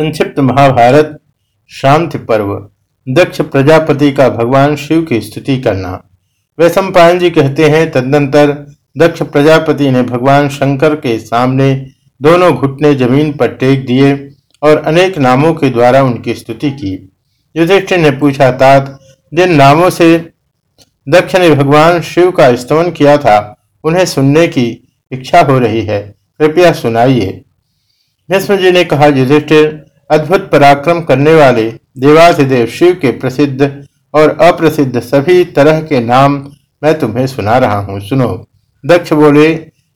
संक्षिप्त महाभारत, शांति पर्व, दक्ष प्रजापति का भगवान शिव की स्तुति करना। वैशंपायन जी कहते हैं, तदनंतर दक्ष प्रजापति ने भगवान शंकर के सामने दोनों घुटने ज़मीन पर टेक दिए और अनेक नामों के द्वारा उनकी स्तुति की। युधिष्ठिर ने पूछा, तात, जिन नामों से दक्ष ने भगवान शिव का स्तमन किया था, उन्हें सुनने की इच्छा हो रही है, कृपया सुनाइए। भीष्म जी ने कहा, युधिष्ठिर अद्भुत पराक्रम करने वाले देवाधिदेव शिव के प्रसिद्ध और अप्रसिद्ध सभी तरह के नाम मैं तुम्हें सुना रहा हूँ। सुनो। दक्ष बोले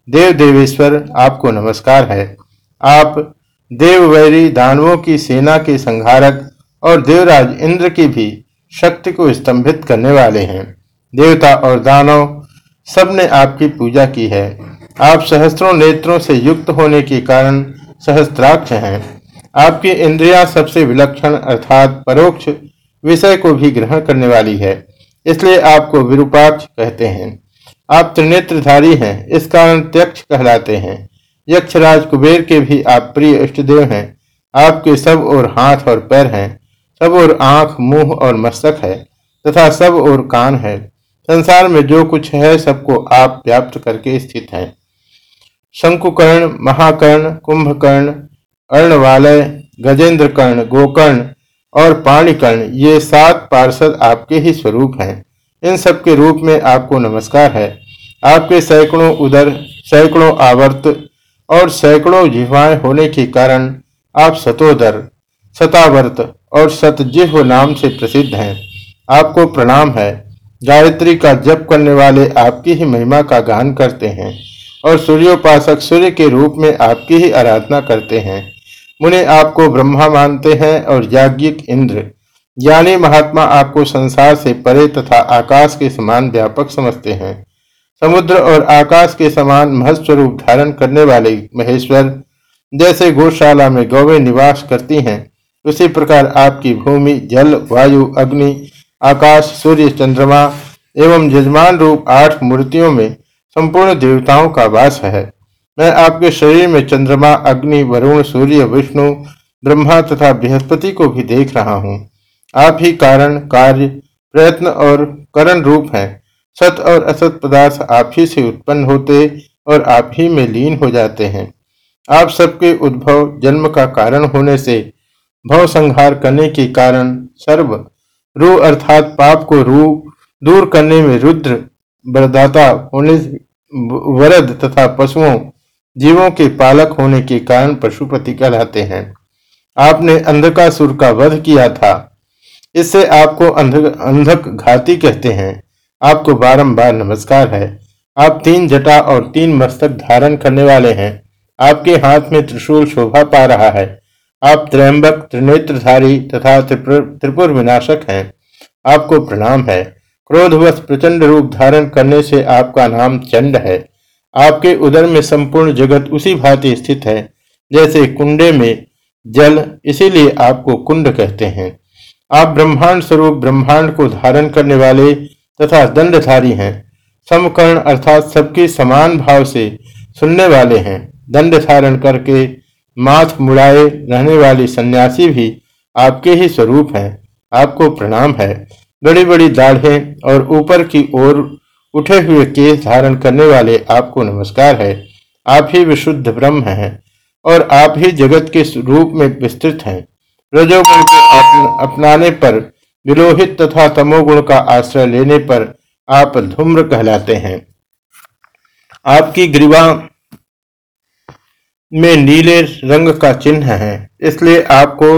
देव देवेश्वर आपको नमस्कार है। आप देववैरी दानवों की सेना के संहारक और देवराज इंद्र की भी शक्ति को स्तंभित करने वाले हैं। देवता और दानव सबने आपकी पूजा की है। आप सहस्त्रों नेत्रों से युक्त होने के कारण सहस्त्राक्ष हैं। आपकी इंद्रिया सबसे विलक्षण अर्थात परोक्ष विषय को भी ग्रहण करने वाली है, इसलिए आपको विरूपाक्ष कहते हैं। आप त्रिनेत्रधारी हैं, इस कारण त्यक्ष कहलाते हैं। यक्षराज कुबेर के भी आप प्रिय इष्टदेव हैं। आपके सब और हाथ और पैर हैं, सब और आँख, मुँह और मस्तक है, तथा सब और कान है। संसार में जो कुछ है, सबको आप व्याप्त करके स्थित हैं। शंकुकर्ण, महाकर्ण, कुंभकर्ण अर्णवालय गजेंद्र कर्ण गोकर्ण और पाणिकर्ण, ये सात पार्षद आपके ही स्वरूप हैं। इन सब के रूप में आपको नमस्कार है। आपके सैकड़ों उदर, सैकड़ों आवर्त और सैकड़ों जिह्वाएँ होने के कारण आप सतोदर, सतावर्त और सतजिह्व नाम से प्रसिद्ध हैं। आपको प्रणाम है। गायत्री का जप करने वाले आपकी ही महिमा का गान करते हैं। और सूर्योपासक सूर्य के रूप में आपकी ही आराधना करते हैं। मुने आपको ब्रह्मा मानते हैं और याज्ञिक इंद्र। ज्ञानी महात्मा आपको संसार से परे तथा आकाश के समान व्यापक समझते हैं। समुद्र और आकाश के समान महस्वरूप धारण करने वाले महेश्वर, जैसे गौशाला में गौवे निवास करती हैं, उसी प्रकार आपकी भूमि, जल, वायु, अग्नि, आकाश, सूर्य, चंद्रमा एवं यजमान रूप आठ मूर्तियों में संपूर्ण देवताओं का वास है। मैं आपके शरीर में चंद्रमा, अग्नि, वरुण, सूर्य, विष्णु, ब्रह्मा तथा बृहस्पति को भी देख रहा हूँ। आप ही कारण, कार्य, प्रयत्न और करण रूप हैं। सत और असत पदार्थ आप ही से उत्पन्न होते और आप ही में लीन हो जाते हैं। आप सबके उद्भव जन्म का कारण होने से, भव संहार करने के कारण सर्व, रू अर्थात पाप को रू, दूर करने में रुद्र बरदाता होने वरद तथा पशुओं, जीवों के पालक होने के कारण पशुपति कहलाते हैं। आपने अंधकासुर का वध किया था। इससे आपको अंधक अंधक घाती कहते हैं। आपको बारंबार नमस्कार है। आप तीन जटा और तीन मस्तक धारण करने वाले हैं। आपके हाथ में त्रिशूल शोभा पा रहा है। आप त्रयंबक, त्रिनेत्रधारी तथा त्रिपुर विनाशक हैं। आपको प्रणाम है। क्रोधवश प्रचंड रूप धारण करने से आपका नाम चंड है। आपके उदर में संपूर्ण जगत उसी भांति स्थित है, जैसे कुंडे में जल, इसीलिए आपको कुंड कहते हैं। आप ब्रह्मांड स्वरूप ब्रह्मांड को धारण करने वाले तथा दंडधारी हैं। समकर्ण अर्थात सबके समान भाव से सुनने वाले हैं। दंड धारण करके माथ मुड़ाए रहने वाली सन्यासी भी आपके ही स्वरूप हैं। आपको प्रणाम है। बड़ी बड़ी दाढ़ें और ऊपर की ओर उठे हुए केस धारण करने वाले आपको नमस्कार है। आप ही विशुद्ध ब्रह्म हैं और आप ही जगत के रूप में विस्तृत हैं। रजोगुण को अपनाने पर, विलोहित तथा तमोगुण का आश्रय लेने पर आप धूम्र कहलाते हैं। आपकी ग्रीवा में नीले रंग का चिन्ह है, इसलिए आपको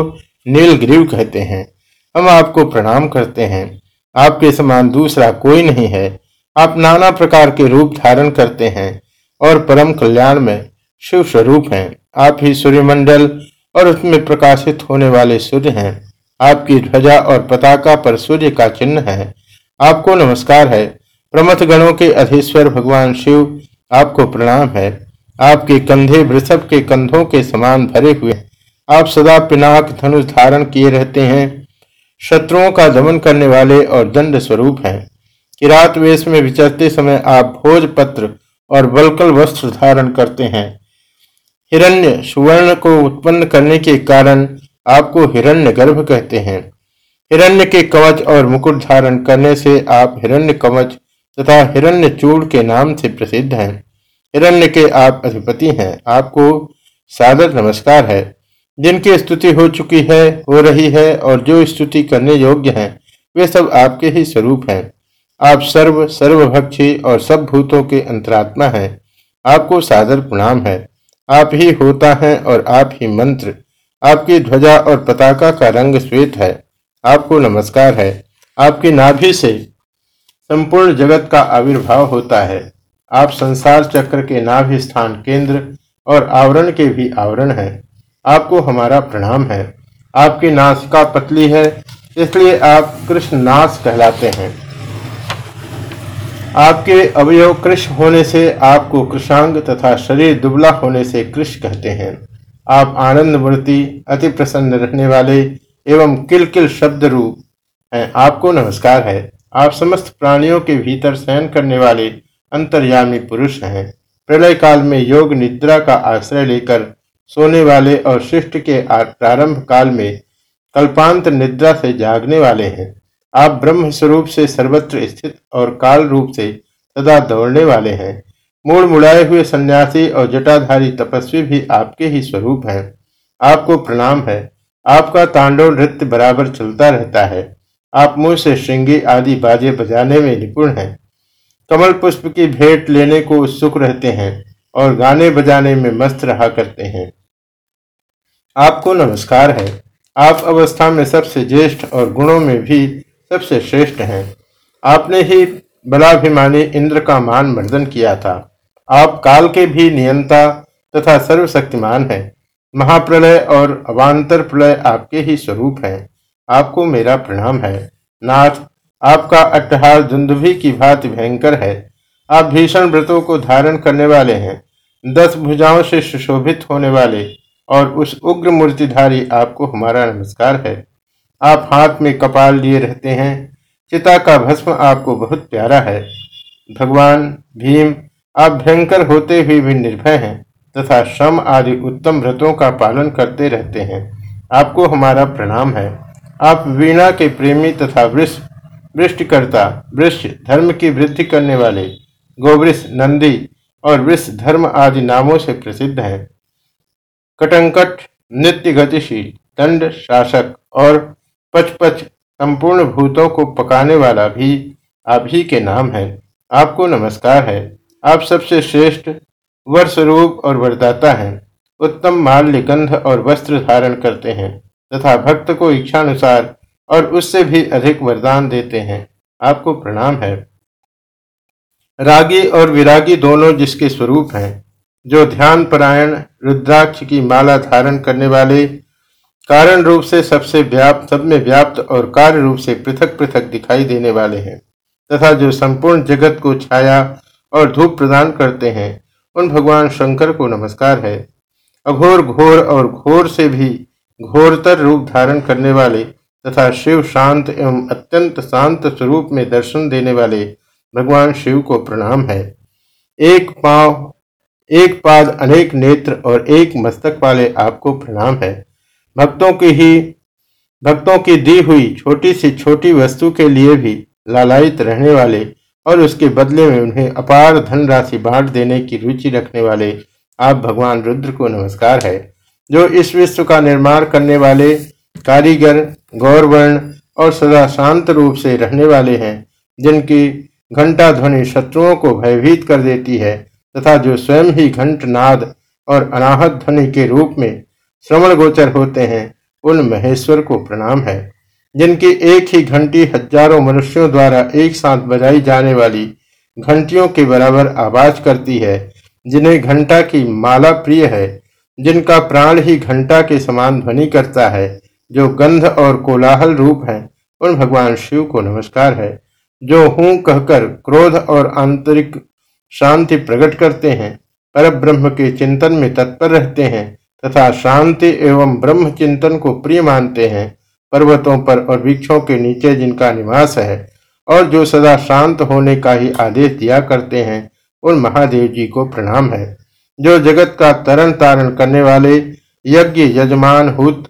नीलग्रीव कहते हैं। हम आपको प्रणाम करते हैं। आपके समान दूसरा कोई नहीं है। आप नाना प्रकार के रूप धारण करते हैं और परम कल्याण में शिव स्वरूप हैं। आप ही सूर्यमंडल और उसमें प्रकाशित होने वाले सूर्य हैं। आपकी ध्वजा और पताका पर सूर्य का चिन्ह है। आपको नमस्कार है। प्रमथ गणों के अधीश्वर भगवान शिव, आपको प्रणाम है। आपके कंधे वृषभ के कंधों के समान भरे हुए आप सदा पिनाक धनुष धारण किए रहते हैं। शत्रुओं का दमन करने वाले और दंड स्वरूप हैं। किरात वेश में विचरते समय आप भोज पत्र और बलकल वस्त्र धारण करते हैं। हिरण्य सुवर्ण को उत्पन्न करने के कारण आपको हिरण्य गर्भ कहते हैं। हिरण्य के कवच और मुकुट धारण करने से आप हिरण्य कवच तथा हिरण्य चूड़ के नाम से प्रसिद्ध हैं। हिरण्य के आप अधिपति हैं। आपको सादर नमस्कार है। जिनकी स्तुति हो चुकी है, हो रही है और जो स्तुति करने योग्य हैं, वे सब आपके ही स्वरूप हैं। आप सर्व, सर्वभक्षी और सब भूतों के अंतरात्मा हैं। आपको सादर प्रणाम है। आप ही होता है और आप ही मंत्र। आपकी ध्वजा और पताका का रंग श्वेत है। आपको नमस्कार है। आपकी नाभि से संपूर्ण जगत का आविर्भाव होता है। आप संसार चक्र के नाभि स्थान केंद्र और आवरण के भी आवरण हैं। आपको हमारा प्रणाम है। आपकी नासिका पतली है, इसलिए आप कृष्ण नाश कहलाते हैं। आपके अवयव कृष होने से आपको कृषांग तथा शरीर दुबला होने से कृष कहते हैं। आप आनंद मूर्ति अति प्रसन्न रहने वाले एवं किल किल शब्द रूप हैं। आपको नमस्कार है। आप समस्त प्राणियों के भीतर शयन करने वाले अंतर्यामी पुरुष हैं। प्रलय काल में योग निद्रा का आश्रय लेकर सोने वाले और शिष्ट के प्रारंभ काल में कल्पांत निद्रा से जागने वाले हैं। आप ब्रह्म स्वरूप से सर्वत्र स्थित और काल रूप से सदा दौड़ने वाले हैं। मूड मुड़ाए हुए सन्यासी और जटाधारी तपस्वी भी आपके ही स्वरूप हैं। आपको प्रणाम है। आपका तांडव नृत्य बराबर चलता रहता है। आप मुँह से श्रृंगी आदि बाजे बजाने में निपुण हैं। कमल पुष्प की भेंट लेने को उत्सुक रहते हैं। और गाने बजाने में मस्त रहा करते हैं। आपको नमस्कार है। आप अवस्था में सबसे ज्येष्ठ और गुणों में भी सबसे श्रेष्ठ हैं। आपने ही बलाभिमानी इंद्र का मान मर्दन किया था। आप काल के भी नियंता तथा सर्वशक्तिमान हैं। महाप्रलय और अवान्तर प्रलय आपके ही स्वरूप हैं। आपको मेरा प्रणाम है। नाथ, आपका अट्टहार दुंदुभी की भांति भयंकर है। आप भीषण व्रतों को धारण करने वाले हैं, दस भुजाओं से सुशोभित होने वाले और उस उग्र मूर्तिधारी आपको हमारा नमस्कार है। आप हाथ में कपाल लिए रहते हैं, चिता का भस्म आपको बहुत प्यारा है। भगवान भीम, आप भयंकर होते हुए भी निर्भय हैं तथा श्रम आदि उत्तम व्रतों का पालन करते रहते हैं। आपको हमारा प्रणाम है। आप वीणा के प्रेमी तथा वृक्ष वृष्टिकर्ता वृक्ष धर्म की वृद्धि करने वाले गोवृष, नंदी और वृक्ष धर्म आदि नामों से प्रसिद्ध है। कटंकट नित्य गतिशील दंड शासक और पचपच संपूर्ण भूतों को पकाने वाला भी आप ही के नाम है। आपको नमस्कार है। आप सबसे श्रेष्ठ वर्षरूप और वरदाता हैं। उत्तम माल्य गंध और वस्त्र धारण करते हैं तथा भक्त को इच्छानुसार और उससे भी अधिक वरदान देते हैं। आपको प्रणाम है। रागी और विरागी दोनों जिसके स्वरूप हैं, जो ध्यान परायण, रुद्राक्ष की माला धारण करने वाले, कारण रूप से सबसे व्याप्त सब में व्याप्त और कार्य रूप से पृथक पृथक दिखाई देने वाले हैं, तथा जो संपूर्ण जगत को छाया और धूप प्रदान करते हैं, उन भगवान शंकर को नमस्कार है। अघोर घोर और घोर से भी घोरतर रूप धारण करने वाले तथा शिव शांत एवं अत्यंत शांत स्वरूप में दर्शन देने वाले भगवान शिव को प्रणाम है। एक पाँव, एक पाद अनेक नेत्र और एक मस्तक वाले आपको प्रणाम है। भक्तों की ही, भक्तों की दी हुई छोटी से छोटी वस्तु के लिए भी लालायित रहने वाले और उसके बदले में उन्हें अपार धन राशि बांट देने की रुचि रखने वाले आप भगवान रुद्र को नमस्कार है। जो इस विश्व का निर्माण करने वाले, कारीगर, गौरवर्ण और सदा शांत रूप से रहने वाले हैं, जिनकी घंटा ध्वनि शत्रुओं को भयभीत कर देती है, तथा जो स्वयं ही घंट नाद और अनाहत ध्वनि के रूप में श्रवण गोचर होते हैं, उन महेश्वर को प्रणाम है। जिनकी एक ही घंटी हज़ारों मनुष्यों द्वारा एक साथ बजाई जाने वाली घंटियों के बराबर आवाज़ करती है, जिन्हें घंटा की माला प्रिय है, जिनका प्राण ही घंटा के समान ध्वनि करता है, जो गंध और कोलाहल रूप है, उन भगवान शिव को नमस्कार है। जो हूँ कहकर क्रोध और आंतरिक शांति प्रकट करते हैं पर ब्रह्म के चिंतन में तत्पर रहते हैं तथा शांति एवं ब्रह्म चिंतन को प्रिय मानते हैं, पर्वतों पर और वृक्षों के नीचे जिनका निवास है, और जो सदा शांत होने का ही आदेश दिया करते हैं, उन महादेव जी को प्रणाम है। जो जगत का तरन तारण करने वाले यज्ञ यजमान हुत,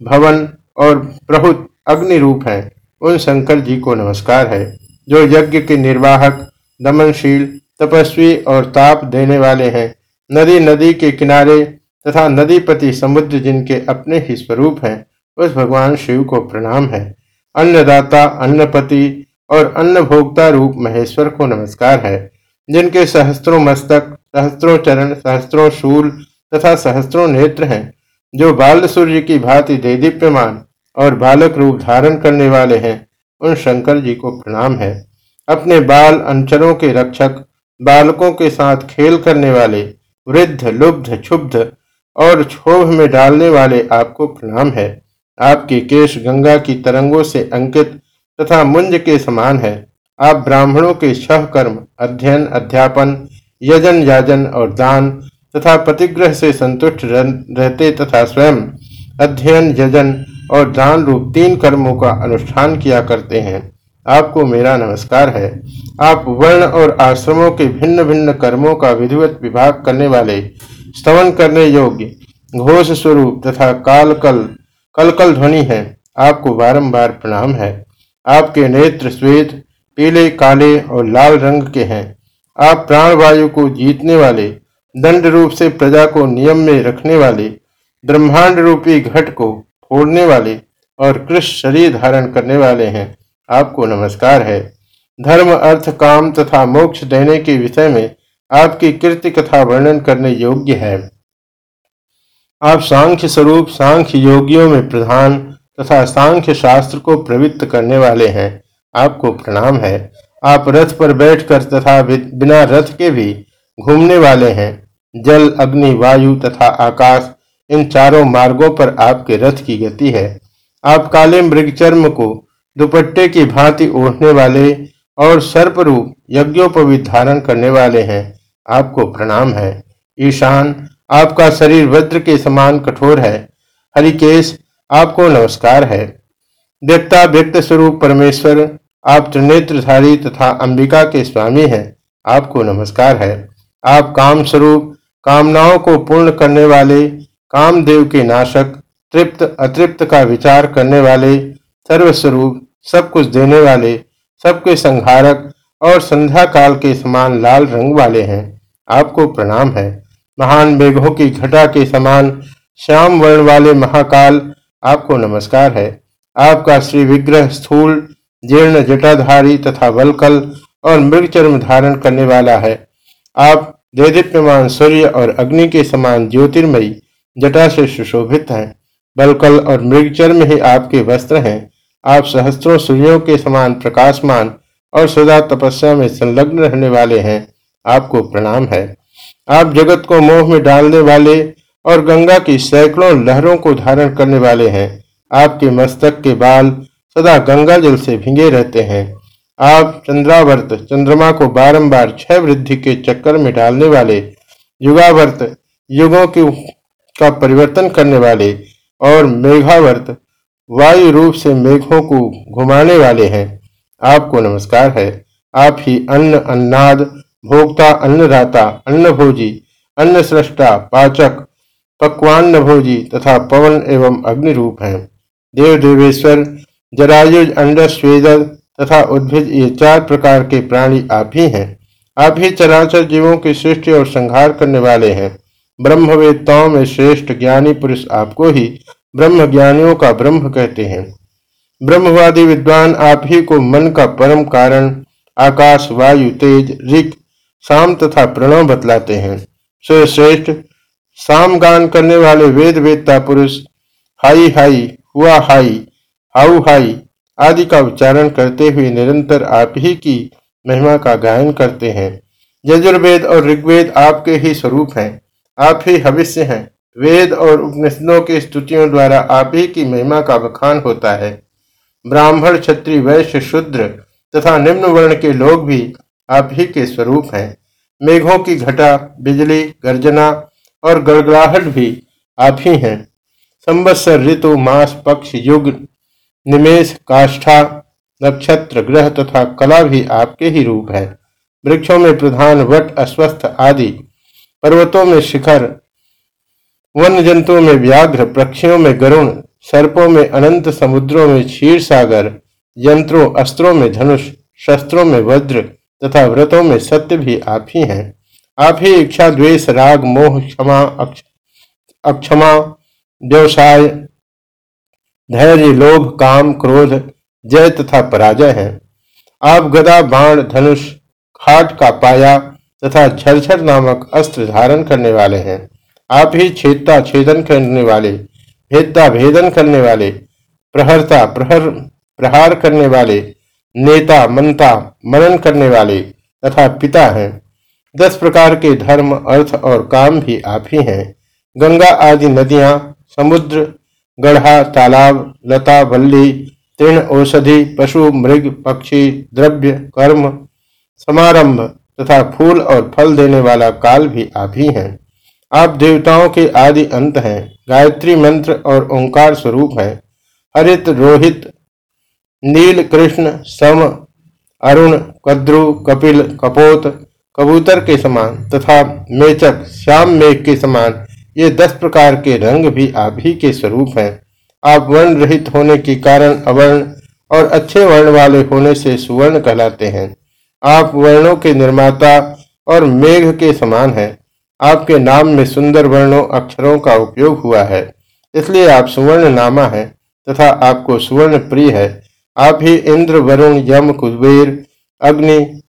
भवन और प्रहुत अग्नि रूप हैं, उन शंकर जी को नमस्कार है। जो यज्ञ के निर्वाहक, दमनशील, तपस्वी और ताप देने वाले हैं नदी नदी के किनारे तथा नदीपति समुद्र जिनके अपने ही स्वरूप हैं, उस भगवान शिव को प्रणाम है। अन्नदाता, अन्नपति और अन्न भोक्ता रूप महेश्वर को नमस्कार है, जिनके सहस्त्रों मस्तक, सहस्त्रों चरण, सहस्त्रों शूल तथा सहस्त्रों नेत्र हैं, जो बाल सूर्य की भांति दे दीप्यमान और बालक रूप धारण करने वाले हैं। उन शंकर जी को प्रणाम है। अपने बाल अंचरों के रक्षक, बालकों के साथ खेल करने वाले, वृद्ध, लुब्ध, क्षुब्ध और क्षोभ में डालने वाले आपको प्रणाम है। आपके केश गंगा की तरंगों से अंकित तथा मुंज के समान है। आप ब्राह्मणों के छह कर्म, अध्ययन, अध्यापन, यजन, याजन और दान तथा प्रतिग्रह से संतुष्ट रहते तथा स्वयं अध्ययन, यजन और दान रूप तीन कर्मों का अनुष्ठान किया करते हैं। आपको मेरा नमस्कार है। आप वर्ण और आश्रमों के भिन्न भिन्न कर्मों का विधिवत विभाग करने वाले, स्तवन करने योग्य, घोष स्वरूप तथा काल कल कल कल ध्वनि है। आपको बारंबार प्रणाम है। आपके नेत्र श्वेत, पीले, काले और लाल रंग के हैं। आप प्राणवायु को जीतने वाले, दंड रूप से प्रजा को नियम में रखने वाले, ब्रह्मांड रूपी घट को फोड़ने वाले और कृष्ण शरीर धारण करने वाले हैं। आपको नमस्कार है। धर्म, अर्थ, काम तथा मोक्ष देने के विषय में आपकी कीर्ति कथा वर्णन करने योग्य है। आप सांख्य स्वरूप, सांख्य योगियों में प्रधान तथा सांख्य शास्त्र को प्रवृत्त करने वाले हैं। आपको प्रणाम है। आप रथ पर बैठकर तथा बिना रथ के भी घूमने वाले हैं। जल, अग्नि, वायु तथा आकाश इन चारों मार्गों पर आपके रथ की गति है। आप काले मृग चर्म को, दुपट्टे की भांति ओढ़ने वाले और सर्परूप यज्ञोपवित धारण करने वाले हैं। आपको प्रणाम है। ईशान, आपका शरीर वज्र के समान कठोर है। हरिकेश, आपको नमस्कार है। देवता, व्यक्त स्वरूप परमेश्वर, आप त्रिनेत्रधारी तथा अंबिका के स्वामी हैं। आपको नमस्कार है। आप काम स्वरूप, कामनाओं को पूर्ण करने वाले कामदेव के नाशक, तृप्त, अतृप्त का विचार करने वाले, सर्वस्वरूप, सब कुछ देने वाले सबके संहारक और संध्या काल के समान लाल रंग वाले हैं। आपको प्रणाम है। महान मेघों की घटा के समान श्याम वर्ण वाले महाकाल, आपको नमस्कार है। आपका श्री विग्रह स्थूल, जीर्ण जटाधारी तथा वलकल और मृग चर्म धारण करने वाला है। आप देदीप्यमान सूर्य और अग्नि के समान ज्योतिर्मयी जटा से सुशोभित हैं, बलकल और मृगचर्म ही आपके वस्त्र हैं। आप सहस्त्रों सूर्यों के समान प्रकाशमान और सदा तपस्या में संलग्न रहने वाले हैं। आपको प्रणाम है। आप जगत को मोह में डालने वाले और गंगा की सैकड़ों लहरों को धारण करने वाले हैं। आपके मस्तक के बाल सदा गंगा जल से भिंगे रहते हैं। आप चंद्रावर्त, चंद्रमा को बारंबार छह वृद्धि के चक्कर में डालने वाले युगावर्त युगों की का परिवर्तन करने वाले और मेघावर्त वायु रूप से मेघों को घुमाने वाले हैं। आपको नमस्कार है। आप ही अन्न अन्नाद, भोक्ता अन्नदाता अन्न भोजी अन्न सृष्टा पाचक पकवान भोजी तथा पवन एवं अग्नि रूप हैं। देव देवेश्वर, जरायुज अंड स्वेद तथा उद्भिद ये चार प्रकार के प्राणी आप ही हैं। आप ही चराचर जीवों की सृष्टि और संहार करने वाले हैं। ब्रह्मवेत्ताओं में श्रेष्ठ ज्ञानी पुरुष आपको ही ब्रह्म ज्ञानियों का ब्रह्म कहते हैं। ब्रह्मवादी विद्वान आप ही को मन का परम कारण, आकाश, वायु, तेज ऋख साम तथा प्रणव बतलाते हैं। श्रेष्ठ साम गान करने वाले वेद वेदता पुरुष, हाई हाई, हुआ हाई, हाउ हाई आदि का उच्चारण करते हुए निरंतर आप ही की महिमा का गायन करते हैं। यजुर्वेद और ऋग्वेद आपके ही स्वरूप हैं। आप ही भविष्य हैं। वेद और उपनिषदों की स्तुतियों द्वारा आप ही की महिमा का बखान होता है। ब्राह्मण, क्षत्रिय, वैश्य, शूद्र तथा निम्न वर्ण के लोग भी आप ही के स्वरूप हैं। मेघों की घटा, बिजली, गर्जना और गड़गड़ाहट भी आप ही हैं। संवत्सर, ऋतु, मास, पक्ष, युग निमेश काष्ठा, नक्षत्र, ग्रह तथा कला भी आपके ही रूप है। वृक्षों में प्रधान वट, अस्वस्थ आदि पर्वतों में शिखर वन्य जंतुओं में व्याघ्र, पक्षियों में गरुण, सर्पों में अनंत, समुद्रों में क्षीर सागर, यंत्रों, अस्त्रों में धनुष, शस्त्रों में वज्र तथा व्रतों में सत्य भी आप ही हैं। आप ही इच्छा, द्वेष, राग, मोह, क्षमा अक्षमा, व्यवसाय, धैर्य, लोभ, काम, क्रोध, जय तथा पराजय है। आप गदा, बाण, धनुष, खाट का पाया तथा झरझर नामक अस्त्र धारण करने वाले हैं। आप ही छेदता छेदन करने वाले, भेदता भेदन करने वाले, प्रहरता प्रहर, प्रहार करने वाले, नेता मनता मनन करने वाले तथा पिता हैं। दस प्रकार के धर्म, अर्थ और काम भी आप ही हैं। गंगा आदि नदियाँ, समुद्र, गढ़ा, तालाब, लता, बल्ली, तृण औषधि, पशु, मृग, पक्षी, द्रव्य, कर्म, समारंभ तथा फूल और फल देने वाला काल भी आप ही हैं। आप देवताओं के आदि अंत हैं, गायत्री मंत्र और ओंकार स्वरूप है। हरित, रोहित, नील, कृष्ण, सम, अरुण, कद्रु, कपिल, कपोत, कबूतर के समान तथा मेचक, श्याम मेघ के समान ये दस प्रकार के रंग भी आप ही के स्वरूप हैं। आप वर्ण रहित होने के कारण अवर्ण और अच्छे वर्ण वाले होने से सुवर्ण कहलाते हैं। आप वर्णों के निर्माता और मेघ के समान हैं। आपके नाम में सुंदर वर्णों, अक्षरों का उपयोग हुआ है। इसलिए आप सुवर्ण नामा है तथा आपको सुवर्ण प्रिय है। आप ही इंद्र, वरुण, यम, कुबेर, अग्नि,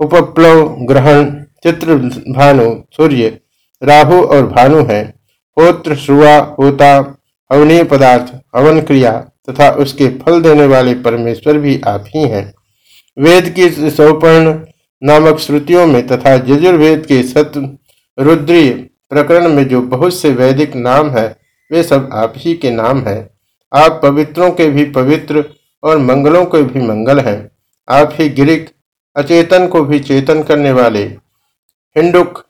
उपप्लव, ग्रहण, चित्र, भानु, सूर्य, राहु और भानु है। होत्र श्रुआ होता अवनीय पदार्थ हवन क्रिया तथा उसके फल देने वाले परमेश्वर भी आप ही हैं। वेद की सौपर्ण नामक श्रुतियों में तथा यजुर्वेद के सत रुद्री प्रकरण में जो बहुत से वैदिक नाम है, वे सब आप ही के नाम है। आप पवित्रों के भी पवित्र और मंगलों के भी मंगल हैं। आप ही गिरिक, अचेतन को भी चेतन करने वाले, हिंडुक,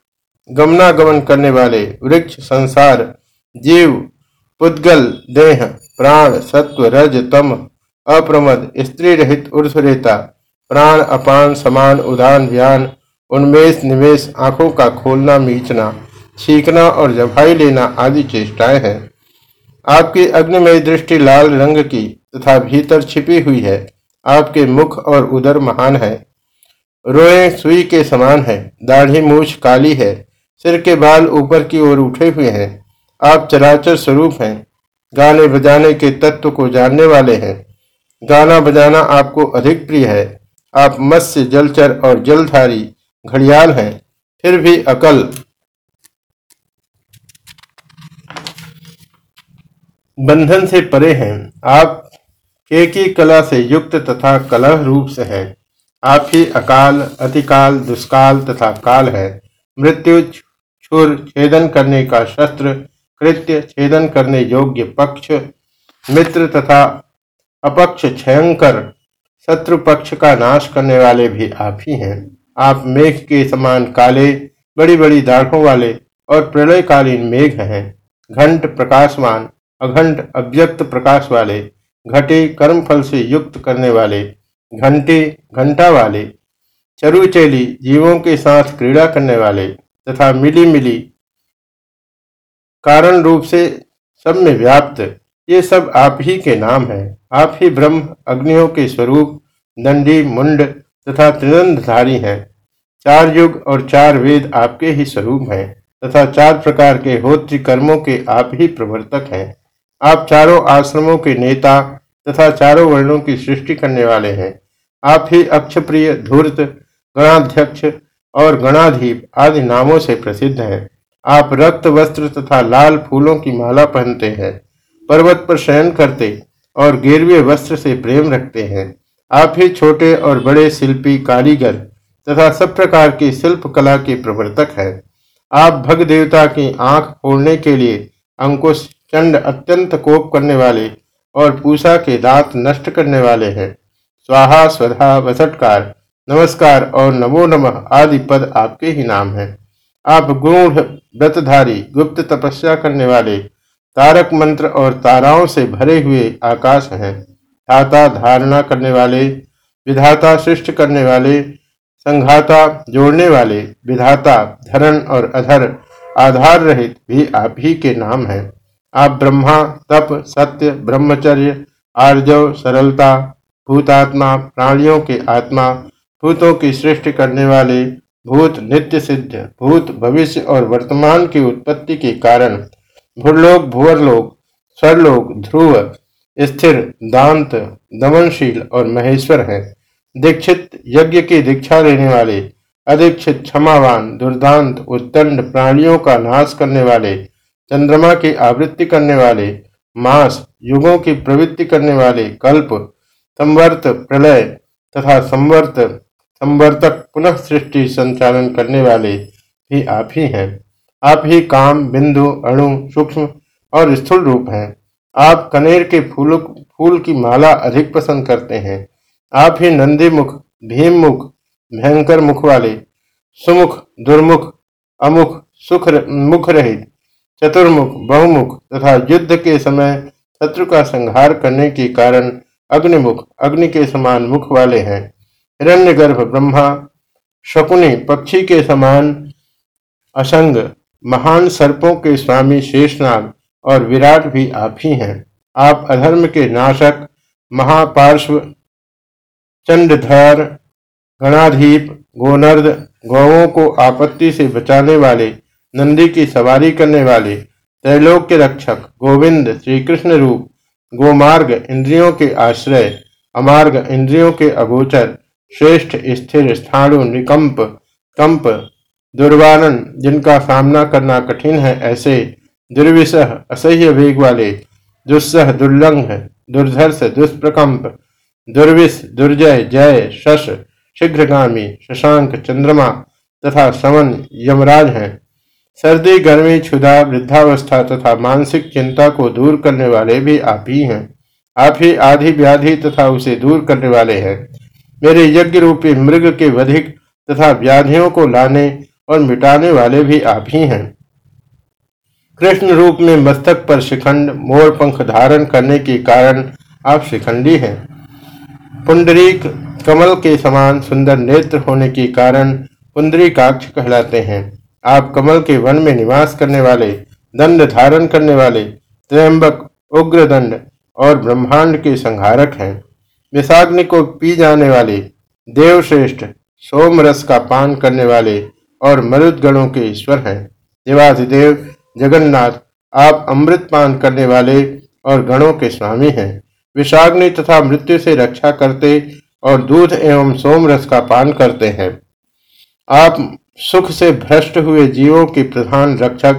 गमनागमन करने वाले, वृक्ष, संसार, जीव, पुद्गल, देह, प्राण, सत्व, रज, तम, अप्रमद, स्त्री रहित उर्सरेता प्राण, अपान, समान, उदान, व्यान, उन्मेष निवेश आँखों का खोलना, मीचना, छीकना और जभाई लेना आदि चेष्टाएँ हैं। आपकी अग्निमय दृष्टि लाल रंग की तथा भीतर छिपी हुई है। आपके मुख और उदर महान है। रोए सुई के समान है। दाढ़ी मूछ काली है। सिर के बाल ऊपर की ओर उठे हुए हैं। आप चराचर स्वरूप हैं। गाने बजाने के तत्व को जानने वाले हैं। गाना बजाना आपको अधिक प्रिय है। आप मत्स्य, जलचर और जलधारी घड़ियाल हैं, फिर भी अकल। बंधन से परे हैं। आप केकी कला से युक्त तथा कलह रूप से हैं। आप ही अकाल, अतिकाल, दुष्काल तथा काल है। मृत्यु छुर छेदन करने का शस्त्र, कृत्य छेदन करने योग्य पक्ष, मित्र तथा अपक्ष क्षयंकर शत्रु पक्ष का नाश करने वाले भी आप ही हैं। आप मेघ के समान काले बड़ी बड़ी दाढ़ों वाले और प्रलयकालीन मेघ हैं। घंट प्रकाशमान, अघंट अव्यक्त प्रकाश वाले, घटे कर्म फल से युक्त करने वाले, घंटे घंटा वाले, चरुचेली जीवों के साथ क्रीड़ा करने वाले तथा मिली मिली कारण रूप से सब में व्याप्त ये सब आप ही के नाम हैं। आप ही ब्रह्म, अग्नियों के स्वरूप, दंडी, मुंड तथा त्रिदंडधारी हैं। चार युग और चार वेद आपके ही स्वरूप हैं तथा चार प्रकार के होत्र कर्मों के आप ही प्रवर्तक हैं। आप चारों आश्रमों के नेता तथा चारों वर्णों की सृष्टि करने वाले हैं। आप ही अक्षप्रिय, धूर्त, गणाध्यक्ष और गणाधीप आदि नामों से प्रसिद्ध हैं। आप रक्त, वस्त्र तथा लाल फूलों की माला पहनते हैं। पर्वत पर शयन करते और गिरवे वस्त्र से प्रेम रखते हैं। आप ही छोटे और बड़े शिल्पी कारीगर तथा सब प्रकार की शिल्प कला के प्रवर्तक हैं। आप भग देवता की आँख फोड़ने के लिए अंकुश, चंड, अत्यंत कोप करने वाले और पूषा के दांत नष्ट करने वाले हैं। स्वाहा, स्वधा, वसटकार, नमस्कार और नमो नमः आदि पद आपके ही नाम हैं। आप गूढ़, व्रतधारी, गुप्त तपस्या करने वाले तारक मंत्र और ताराओं से भरे हुए आकाश हैं। धाता धारणा करने वाले, विधाता सृष्ट करने वाले, संघाता जोड़ने वाले, विधाता धरण और अधर आधार रहित भी आप ही के नाम हैं। आप ब्रह्मा, तप, सत्य, ब्रह्मचर्य, आर्जव, सरलता, भूतात्मा, प्राणियों के आत्मा, भूतों की सृष्टि करने वाले, भूत नित्य सिद्ध, भूत भविष्य और वर्तमान की उत्पत्ति के कारण भूलोक भूवरलोक, स्वरलोक, ध्रुव, स्थिर, दांत, दमनशील और महेश्वर हैं। दीक्षित यज्ञ की दीक्षा लेने वाले, अदीक्षित क्षमावान, दुर्दांत, उत्तंड प्राणियों का नाश करने वाले, चंद्रमा की आवृत्ति करने वाले, मास, युगों की प्रवृत्ति करने वाले, कल्प, संवर्त, प्रलय तथा संवर्त, संवर्तक पुनः सृष्टि संचालन करने वाले भी आप ही हैं। आप ही काम, बिंदु, अणु, सूक्ष्म और स्थूल रूप हैं। आप कनेर के फूल फूल की माला अधिक पसंद करते हैं। आप ही नंदी मुख भीम मुख भयंकर मुख वाले, सुमुख, दुर्मुख, अमुख, सुख मुख रहित, चतुर्मुख, बहुमुख तथा युद्ध के समय शत्रु का संहार करने के कारण अग्निमुख, अग्नि के समान मुख वाले हैं। हिरण्यगर्भ ब्रह्मा, शकुनी, पक्षी के समान असंग महान सर्पों के स्वामी शेषनाग और विराट भी आप ही हैं। आप अधर्म के नाशक, महापार्श्व, चंडधर, गणाधीप, गोनर्द गौवों को आपत्ति से बचाने वाले, नंदी की सवारी करने वाले, त्रैलोक के रक्षक, गोविंद श्री कृष्ण रूप, गोमार्ग, इंद्रियों के आश्रय, अमार्ग, इंद्रियों के अगोचर, श्रेष्ठ, स्थिर, स्थाणु, निकंप, कंप दुर्वानन, जिनका सामना करना कठिन है, ऐसे दुर्विसह असह्य वेग वाले, दुस्सह, दुर्लंघ, दुर्धर्ष, दुष्प्रकंप दुर्विश दुर्जय, जय, शश, शीघ्रगामी, शशांक, चंद्रमा तथा समन, यमराज हैं। सर्दी, गर्मी क्षुदा वृद्धावस्था तथा मानसिक चिंता को दूर करने वाले भी आप ही हैं। आप ही आधि व्याधि तथा उसे दूर करने वाले हैं। मेरे यज्ञ रूपी मृग के वधिक तथा व्याधियों को लाने और मिटाने वाले भी आप ही हैं। कृष्ण रूप में मस्तक पर शिखंड मोर पंख धारण करने के कारण आप शिखंडी हैं। पुंडरीक कमल के समान सुंदर नेत्र होने के कारण पुंडरीकाक्ष कहलाते हैं। आप कमल के वन में निवास करने वाले, दंड धारण करने वाले, त्रयंबक, उग्रदंड और ब्रह्मांड के संहारक हैं। विषाग्नि को पी जाने वाले, देवश्रेष्ठ, सोमरस का पान करने वाले और मरुदगणों के ईश्वर हैं। देवाधिदेव, जगन्नाथ, आप अमृत पान करने वाले और गणों के स्वामी हैं। विषाग्नि तथा मृत्यु से रक्षा करते और दूध एवं सोमरस का पान करते हैं। आप सुख से भ्रष्ट हुए जीवों के प्रधान रक्षक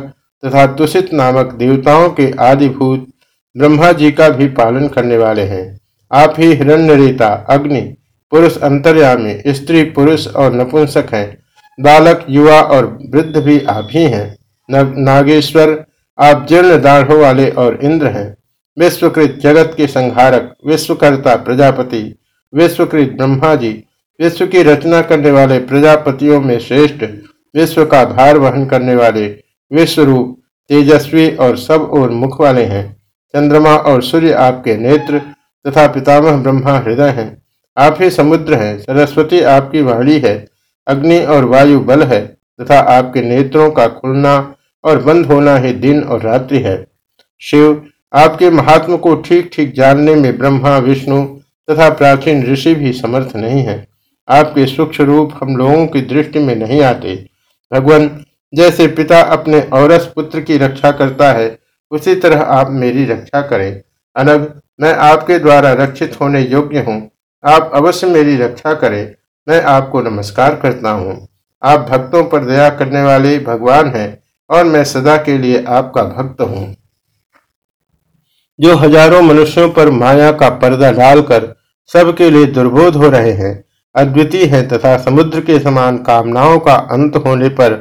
तथा तुषित नामक देवताओं के आदिभूत ब्रह्मा जी का भी पालन करने वाले हैं। आप ही हिरण्यरेता अग्नि, पुरुष अंतर्यामी, स्त्री, पुरुष और नपुंसक हैं। बालक, युवा और वृद्ध भी आप ही हैं। नागेश्वर, आप जीर्ण दाढ़ों वाले और इंद्र हैं। विश्वकृत जगत के संहारक, विश्वकर्ता, प्रजापति, विश्वकृत ब्रह्मा जी, विश्व की रचना करने वाले प्रजापतियों में श्रेष्ठ, विश्व का भार वहन करने वाले विश्वरूप, तेजस्वी और सब और मुख वाले हैं। चंद्रमा और सूर्य आपके नेत्र तथा पितामह ब्रह्मा हृदय हैं। आप ही समुद्र हैं, सरस्वती आपकी वाणी है। अग्नि और वायु बल है, तथा आपके नेत्रों का खुलना और बंद होना ही दिन और रात्रि है। शिव, आपके महात्म को ठीक ठीक जानने में ब्रह्मा, विष्णु तथा प्राचीन ऋषि भी समर्थ नहीं है। आपके सूक्ष्म रूप हम लोगों की दृष्टि में नहीं आते। भगवान, जैसे पिता अपने औरस पुत्र की रक्षा करता है, उसी तरह आप मेरी रक्षा करें। अनग, मैं आपके द्वारा रक्षित होने योग्य हूँ। आप अवश्य मेरी रक्षा करें। मैं आपको नमस्कार करता हूँ। आप भक्तों पर दया करने वाले भगवान हैं और मैं सदा के लिए आपका भक्त हूँ। जो हज़ारों मनुष्यों पर माया का पर्दा डालकर सबके लिए दुर्बोध हो रहे हैं, अद्वितीय हैं तथा समुद्र के समान कामनाओं का अंत होने पर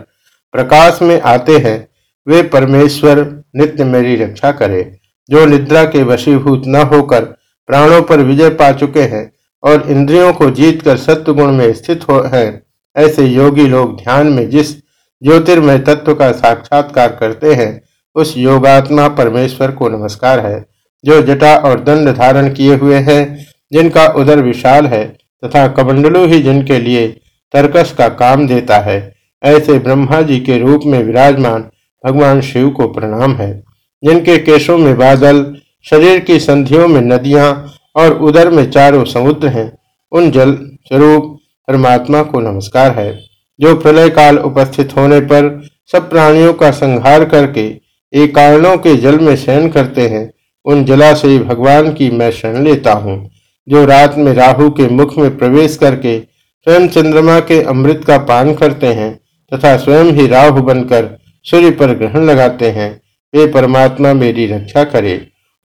प्रकाश में आते हैं, वे परमेश्वर नित्य मेरी रक्षा करे। जो निद्रा के वशीभूत न होकर प्राणों पर विजय पा चुके हैं और इंद्रियों को जीतकर सत्व गुण में स्थित हो हैं। ऐसे योगी लोग ध्यान में जिस ज्योतिर्मय तत्व का साक्षात्कार करते हैं, उस योगात्मा परमेश्वर को नमस्कार है। जो जटा और दंड धारण किए हुए हैं, जिनका उदर विशाल है, तथा कमंडलू ही जिनके लिए तर्कस का काम देता है, ऐसे ब्रह्मा जी के रूप में विराजमान भगवान शिव को प्रणाम है। जिनके केशों में बादल, शरीर की संधियों में नदियाँ और उदर में चारों समुद्र हैं। उन जल स्वरूप परमात्मा को नमस्कार है, जो प्रलय काल उपस्थित होने पर सब प्राणियों का संहार करके एक कारणों के जल में शयन करते हैं। उन जलाशय भगवान की मैं शरण लेता हूँ, जो रात में राहु के मुख में प्रवेश करके स्वयं चंद्रमा के अमृत का पान करते हैं तथा स्वयं ही राहु बनकर सूर्य पर ग्रहण लगाते हैं। वे परमात्मा मेरी रक्षा करे।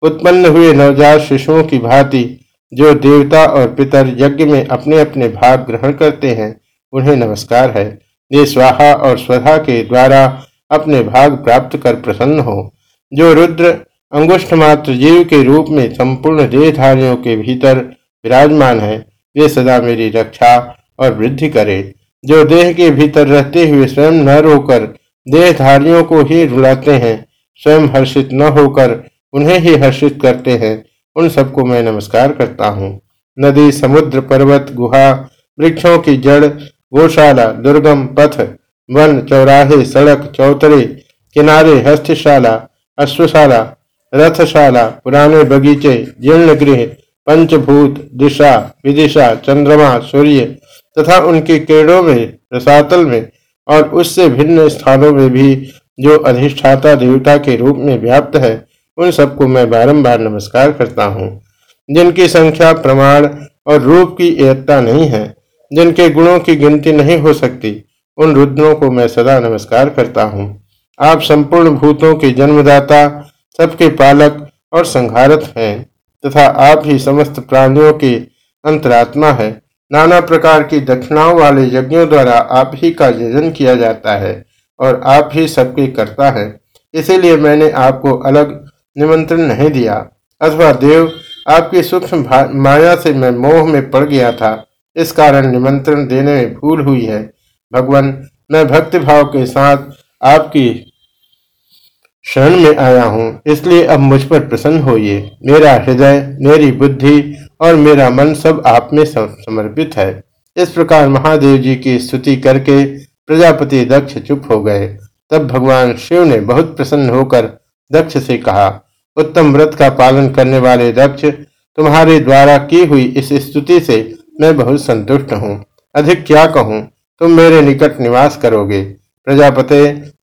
उत्पन्न हुए नवजात शिशुओं की भांति जो देवता और पितर यज्ञ में अपने अपने भाग ग्रहण करते हैं, उन्हें नमस्कार है। वे स्वाहा और स्वधा के द्वारा अपने भाग प्राप्त कर प्रसन्न हो। जो रुद्र अंगुष्ठ मात्र जीव के रूप में संपूर्ण देहधारियों के भीतर विराजमान है, वे सदा मेरी रक्षा और वृद्धि करे। जो देह के भीतर रहते हुए स्वयं न रोकर देहधारियों को ही रुलाते हैं, स्वयं हर्षित न होकर उन्हें ही हर्षित करते हैं। उन सबको मैं नमस्कार करता हूँ। नदी, समुद्र, पर्वत, गुहा, वृक्षों की जड़, गौशाला, दुर्गम पथ, वन, चौराहे, सड़क, चौतरे, किनारे, हस्तशाला, अश्वशाला, रथशाला, पुराने बगीचे जीर्ण गृह पंचभूत, दिशा, विदिशा, चंद्रमा, सूर्य तथा उनके केड़ों में, रसातल में और उससे भिन्न स्थानों में भी जो अधिष्ठाता देवता के रूप में व्याप्त है उन सबको मैं बारंबार नमस्कार करता हूँ। जिनकी संख्या, प्रमाण और रूप की एकता नहीं है, जिनके गुणों की गिनती नहीं हो सकती, उन रुद्रों को मैं सदा नमस्कार करता हूँ। आप संपूर्ण भूतों के जन्मदाता, सबके पालक और संहारक हैं, तथा आप ही समस्त प्राणियों के अंतरात्मा है। नाना प्रकार की दक्षिणाओं वाले यज्ञों द्वारा आप ही का यजन किया जाता है, और आप ही सबके करता है। इसीलिए मैंने आपको अलग निमंत्रण नहीं दिया। अथवा देव आपकी सूक्ष्म माया से मैं मोह में पड़ गया था। इस कारण निमंत्रण देने में भूल हुई है। भगवान, मैं भक्ति भाव के साथ आपकी शरण में आया हूँ। इसलिए अब मुझ पर प्रसन्न होइए। मेरा हृदय, मेरी बुद्धि और मेरा मन सब आप में समर्पित है। इस प्रकार महादेव जी की स्तुति करके प्रजापति दक्ष चुप हो गए। तब भगवान शिव ने बहुत प्रसन्न होकर दक्ष से कहा उत्तम व्रत का पालन करने वाले दक्ष, तुम्हारे द्वारा की हुई इस स्तुति से मैं बहुत संतुष्ट हूँ। अधिक क्या कहूँ? तुम मेरे निकट निवास करोगे। प्रजापते,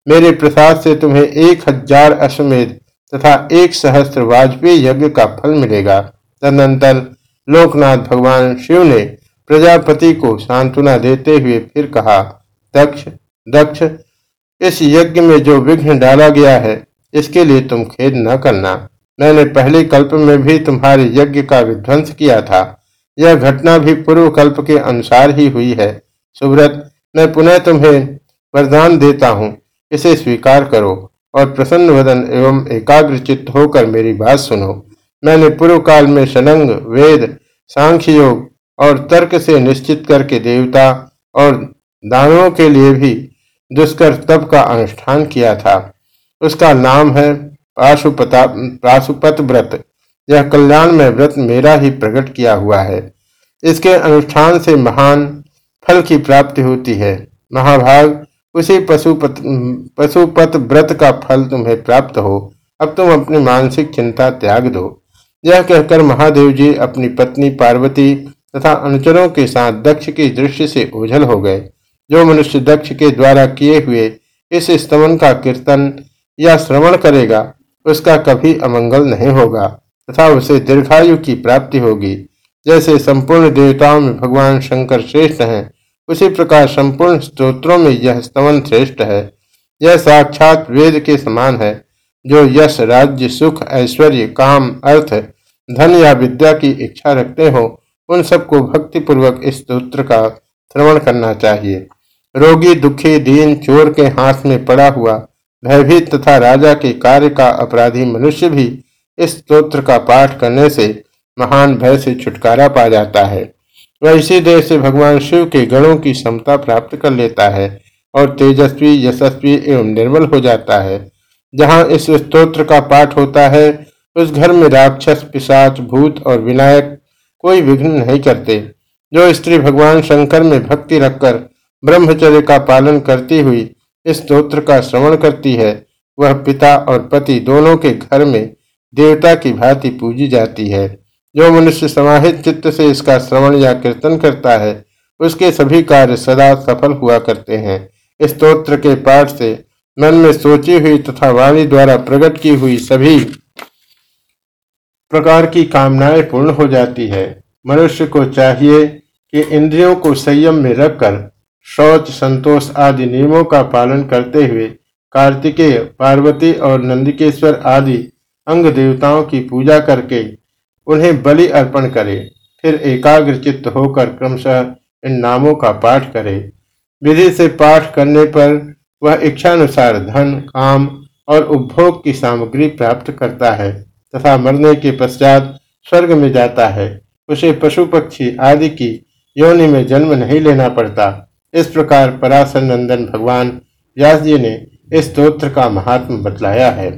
मेरे प्रसाद से तुम्हें एक हज़ार अश्वमेध तथा एक सहस्त्र वाजपेयी यज्ञ का फल मिलेगा। तदनंतर लोकनाथ भगवान शिव ने प्रजापति को सांत्वना देते हुए फिर कहा, दक्ष दक्ष, इस यज्ञ में जो विघ्न डाला गया है इसके लिए तुम खेद न करना। मैंने पहले कल्प में भी तुम्हारे यज्ञ का विध्वंस किया था। यह घटना भी पूर्व कल्प के अनुसार ही हुई है। सुब्रत मैं पुनः तुम्हें वरदान देता हूँ। इसे स्वीकार करो और प्रसन्न वदन एवं एकाग्र चित्त होकर मेरी बात सुनो। मैंने पूर्व काल में शनंग वेद, सांख्य योग और तर्क से निश्चित करके देवता और दानवों के लिए भी दुष्कर तप का अनुष्ठान किया था। उसका नाम है पाशुपता पाशुपत व्रत यह कल्याण में व्रत मेरा ही प्रकट किया हुआ है। इसके अनुष्ठान से महान फल की प्राप्ति होती है। महाभाग, उसी पशुपत पशुपत व्रत का फल तुम्हें प्राप्त हो। अब तुम अपनी मानसिक चिंता त्याग दो। यह कहकर महादेव जी अपनी पत्नी पार्वती तथा अनुचरों के साथ दक्ष की दृष्टि से ओझल हो गए। जो मनुष्य दक्ष के द्वारा किए हुए इस स्तमन का कीर्तन या श्रवण करेगा, उसका कभी अमंगल नहीं होगा, तथा उसे दीर्घायु की प्राप्ति होगी। जैसे संपूर्ण देवताओं में भगवान शंकर श्रेष्ठ हैं, उसी प्रकार संपूर्ण स्त्रोत्रों में यह स्तवन श्रेष्ठ है। यह साक्षात वेद के समान है, जो यश, राज्य, सुख, ऐश्वर्य, काम, अर्थ, धन या विद्या की इच्छा रखते हो, उन सबको भक्तिपूर्वक इस स्त्रोत्र का श्रवण करना चाहिए। रोगी दुखी, दीन, चोर के हाथ में पड़ा हुआ भयभीत तथा राजा के कार्य का अपराधी मनुष्य भी इस स्त्रोत्र का पाठ करने से महान भय से छुटकारा पा जाता है। वह इसी देह से भगवान शिव के गणों की क्षमता प्राप्त कर लेता है और तेजस्वी, यशस्वी एवं निर्मल हो जाता है। जहाँ इस स्त्रोत्र का पाठ होता है, उस घर में राक्षस, पिशाच, भूत और विनायक कोई विघ्न नहीं करते। जो स्त्री भगवान शंकर में भक्ति रखकर ब्रह्मचर्य का पालन करती हुई इस स्त्रोत्र का श्रवण करती है, वह पिता और पति दोनों के घर में देवता की भांति पूजी जाती है। जो मनुष्य समाहित चित्त से इसका श्रवण या कीर्तन करता है, उसके सभी कार्य सदा सफल हुआ करते हैं। इस स्त्रोत्र के पाठ से मन में सोची हुई तथा वाणी द्वारा प्रकट की हुई सभी प्रकार की कामनाएँ पूर्ण हो जाती है। मनुष्य को चाहिए कि इंद्रियों को संयम में रखकर शौच, संतोष आदि नियमों का पालन करते हुए कार्तिकेय, पार्वती और नंदिकेश्वर आदि अंग देवताओं की पूजा करके उन्हें बलि अर्पण करे। फिर एकाग्र चित्त होकर क्रमशः इन नामों का पाठ करे। विधि से पाठ करने पर वह इच्छानुसार धन, काम और उपभोग की सामग्री प्राप्त करता है तथा मरने के पश्चात स्वर्ग में जाता है। उसे पशु पक्षी आदि की योनि में जन्म नहीं लेना पड़ता। इस प्रकार पराशर नंदन भगवान व्यास जी ने इस स्त्रोत्र का महात्मा बतलाया है।